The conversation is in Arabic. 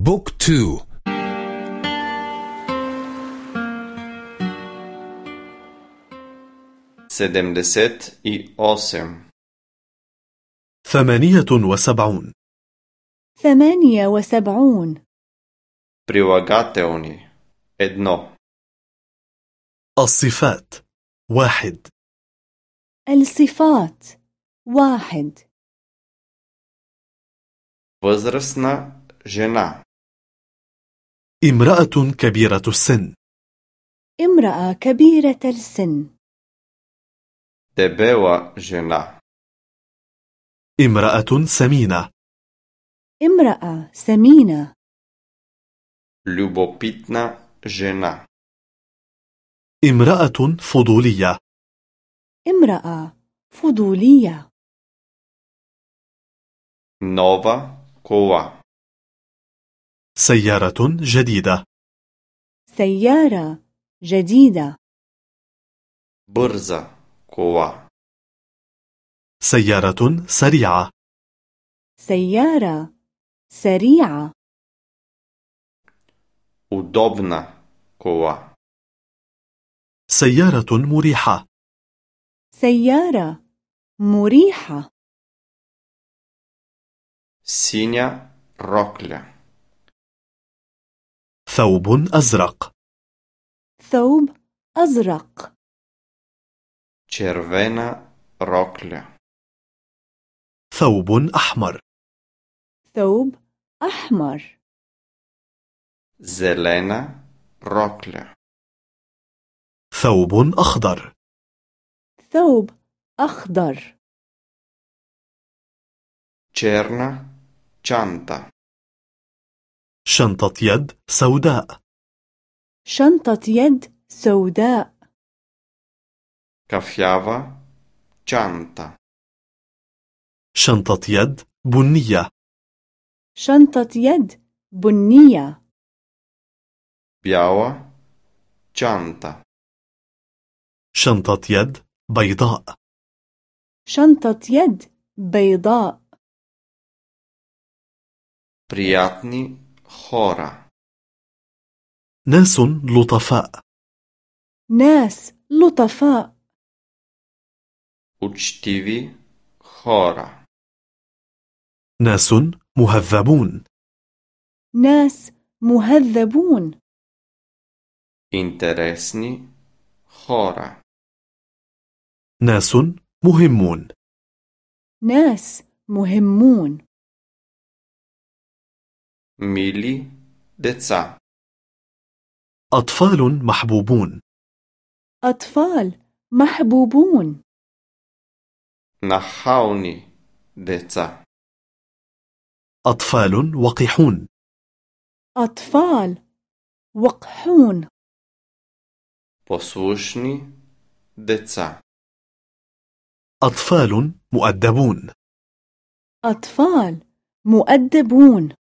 بوك تو سدمدست اي اوسم ثمانية وسبعون ثمانية وسبعون прилагателни едно الصفات واحد الصفات واحد възрастна жена امرأة كبيرة السن. امرأة كبيرة السن. دبوا جنا امرأة سمينة. امرأة سمينة. لوبوبيتنا جنا امرأة فضولية. امرأة فضولية. نوفا كوا سيارة جديدة سيارة جديدة бърза кола سيارة سريعة سيارة سريعة удобна кола سيارة مريحة سيارة مريحة синя рокля ثوب أزرق ثوب أزرق червена рокля ثوب أحمر ثوب أحمر зелена рокля ثوب أخضر ثوب أخضر черна чанта شنطة يد سوداء شنطة يد سوداء кафява чанта شنطة يد بنية شنطة يد بنية бяла чанта شنطة يد بيضاء شنطة يد بيضاء приятни хора ناس لطفاء ناس لطفاء учтиви хора ناس مهذبون ناس مهذبون интересни хора ناس مهمون ناس مهمون ميلي دتسا أطفال محبوبون. أطفال محبوبون. نحاوني دتسا أطفال وقحون. أطفال وقحون. بوسوشني دتسا أطفال مؤدبون. أطفال مؤدبون.